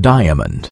diamond.